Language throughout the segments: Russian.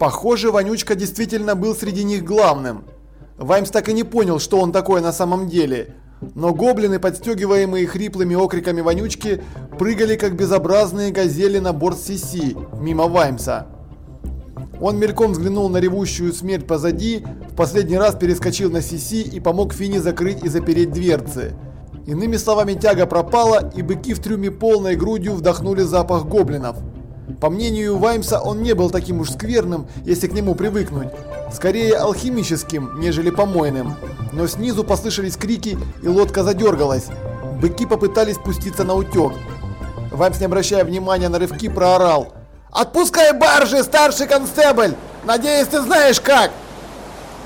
Похоже, Вонючка действительно был среди них главным. Ваймс так и не понял, что он такое на самом деле. Но гоблины, подстегиваемые хриплыми окриками Вонючки, прыгали как безобразные газели на борт Сиси, мимо Ваймса. Он мельком взглянул на ревущую смерть позади, в последний раз перескочил на Сиси и помог Фине закрыть и запереть дверцы. Иными словами, тяга пропала, и быки в трюме полной грудью вдохнули запах гоблинов. По мнению Ваймса, он не был таким уж скверным, если к нему привыкнуть. Скорее алхимическим, нежели помойным. Но снизу послышались крики, и лодка задергалась. Быки попытались спуститься на утек. Ваймс, не обращая внимания на рывки, проорал – «Отпускай баржи, старший констебль! Надеюсь, ты знаешь как!»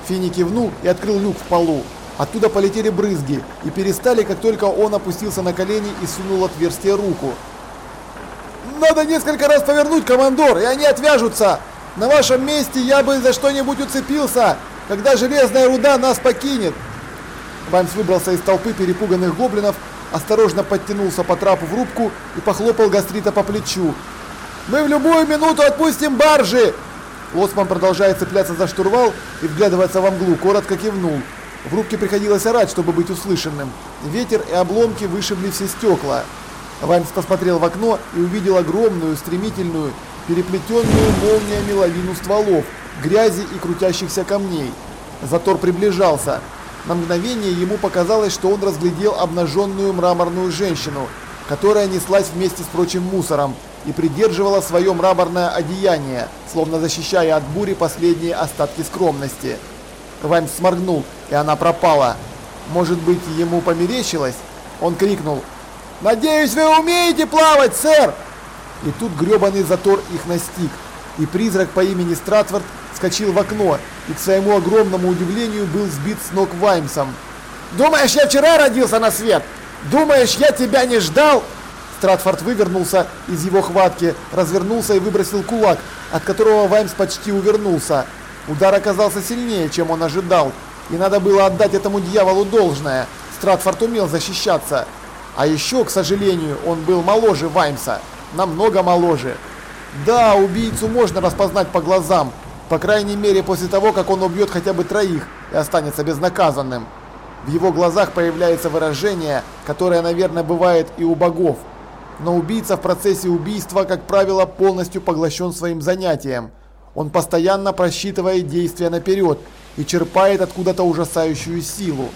Фини кивнул и открыл люк в полу. Оттуда полетели брызги и перестали, как только он опустился на колени и сунул отверстие руку. «Надо несколько раз повернуть, командор, и они отвяжутся! На вашем месте я бы за что-нибудь уцепился, когда железная руда нас покинет!» Ваймс выбрался из толпы перепуганных гоблинов, осторожно подтянулся по трапу в рубку и похлопал гастрита по плечу. Мы в любую минуту отпустим баржи!» Лосман продолжает цепляться за штурвал и вглядываться во мглу, коротко кивнул. В рубке приходилось орать, чтобы быть услышанным. Ветер и обломки вышибли все стекла. Ваймс посмотрел в окно и увидел огромную, стремительную, переплетенную молниями лавину стволов, грязи и крутящихся камней. Затор приближался. На мгновение ему показалось, что он разглядел обнаженную мраморную женщину, которая неслась вместе с прочим мусором, и придерживала свое мраморное одеяние, словно защищая от бури последние остатки скромности. Ваймс сморгнул, и она пропала. Может быть, ему померещилось? Он крикнул. «Надеюсь, вы умеете плавать, сэр!» И тут гребаный затор их настиг, и призрак по имени Стратфорд скочил в окно и к своему огромному удивлению был сбит с ног Ваймсом. «Думаешь, я вчера родился на свет? Думаешь, я тебя не ждал?» Стратфорд вывернулся из его хватки, развернулся и выбросил кулак, от которого Ваймс почти увернулся. Удар оказался сильнее, чем он ожидал, и надо было отдать этому дьяволу должное. Стратфорд умел защищаться. А еще, к сожалению, он был моложе Ваймса. Намного моложе. Да, убийцу можно распознать по глазам, по крайней мере после того, как он убьет хотя бы троих и останется безнаказанным. В его глазах появляется выражение, которое, наверное, бывает и у богов – но убийца в процессе убийства, как правило, полностью поглощен своим занятием. Он постоянно просчитывает действия наперед и черпает откуда-то ужасающую силу.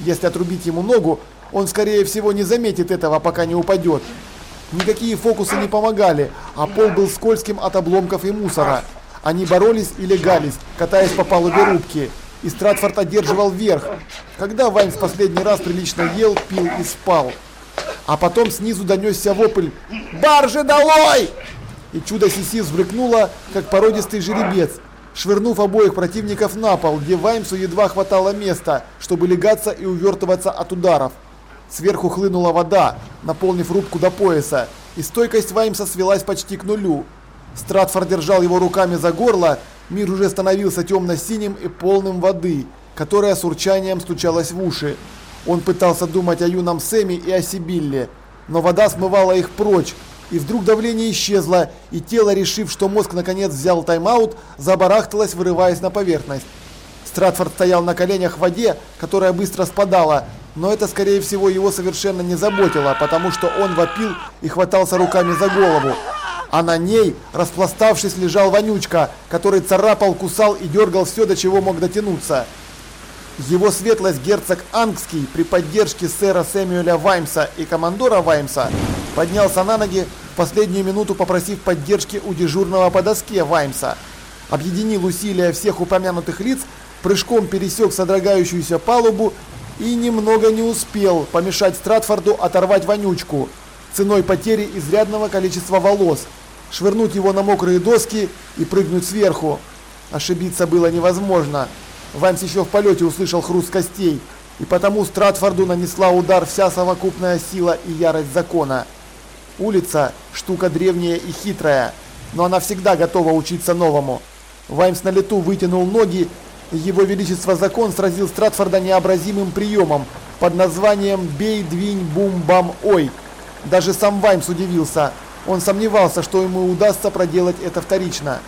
Если отрубить ему ногу, он скорее всего не заметит этого, пока не упадет. Никакие фокусы не помогали, а пол был скользким от обломков и мусора. Они боролись и легались, катаясь по палубе рубки. И Стратфорд одерживал верх. Когда Ваймс последний раз прилично ел, пил и спал. А потом снизу донесся вопль «Баржи долой!» И чудо Сиси взбрыкнуло, как породистый жеребец, швырнув обоих противников на пол, где Ваймсу едва хватало места, чтобы легаться и увертываться от ударов. Сверху хлынула вода, наполнив рубку до пояса, и стойкость Ваймса свелась почти к нулю. Стратфорд держал его руками за горло, мир уже становился темно-синим и полным воды, которая с урчанием стучалась в уши. Он пытался думать о юном Сэме и о Сибилле, но вода смывала их прочь, и вдруг давление исчезло, и тело, решив, что мозг наконец взял тайм-аут, забарахталось, вырываясь на поверхность. Стратфорд стоял на коленях в воде, которая быстро спадала, но это, скорее всего, его совершенно не заботило, потому что он вопил и хватался руками за голову. А на ней, распластавшись, лежал Вонючка, который царапал, кусал и дергал все, до чего мог дотянуться. Его светлость герцог Ангский при поддержке сэра Сэмюэля Ваймса и командора Ваймса поднялся на ноги, в последнюю минуту попросив поддержки у дежурного по доске Ваймса. Объединил усилия всех упомянутых лиц, прыжком пересек содрогающуюся палубу и немного не успел помешать Стратфорду оторвать вонючку ценой потери изрядного количества волос, швырнуть его на мокрые доски и прыгнуть сверху. Ошибиться было невозможно. Ваймс еще в полете услышал хруст костей, и потому Стратфорду нанесла удар вся совокупная сила и ярость закона. Улица – штука древняя и хитрая, но она всегда готова учиться новому. Ваймс на лету вытянул ноги, его величество закон сразил Стратфорда необразимым приемом под названием «Бей, двинь, бум, бам, ой». Даже сам Ваймс удивился. Он сомневался, что ему удастся проделать это вторично.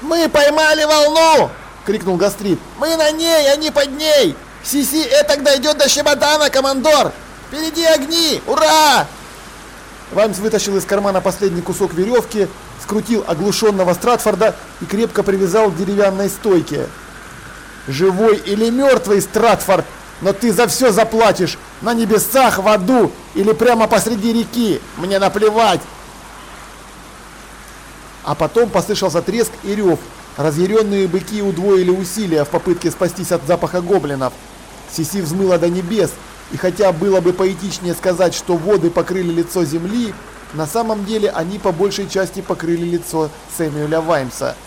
«Мы поймали волну!» — крикнул Гастрит. «Мы на ней, а не под ней! Сиси этак дойдет до Щеботана, командор! Впереди огни! Ура!» Ваймс вытащил из кармана последний кусок веревки, скрутил оглушенного Стратфорда и крепко привязал к деревянной стойке. «Живой или мертвый, Стратфорд, но ты за все заплатишь! На небесах, в аду или прямо посреди реки! Мне наплевать!» А потом послышался треск и рев. Разъяренные быки удвоили усилия в попытке спастись от запаха гоблинов. Сиси взмыла до небес, и хотя было бы поэтичнее сказать, что воды покрыли лицо земли, на самом деле они по большей части покрыли лицо Сэмюэля Ваймса –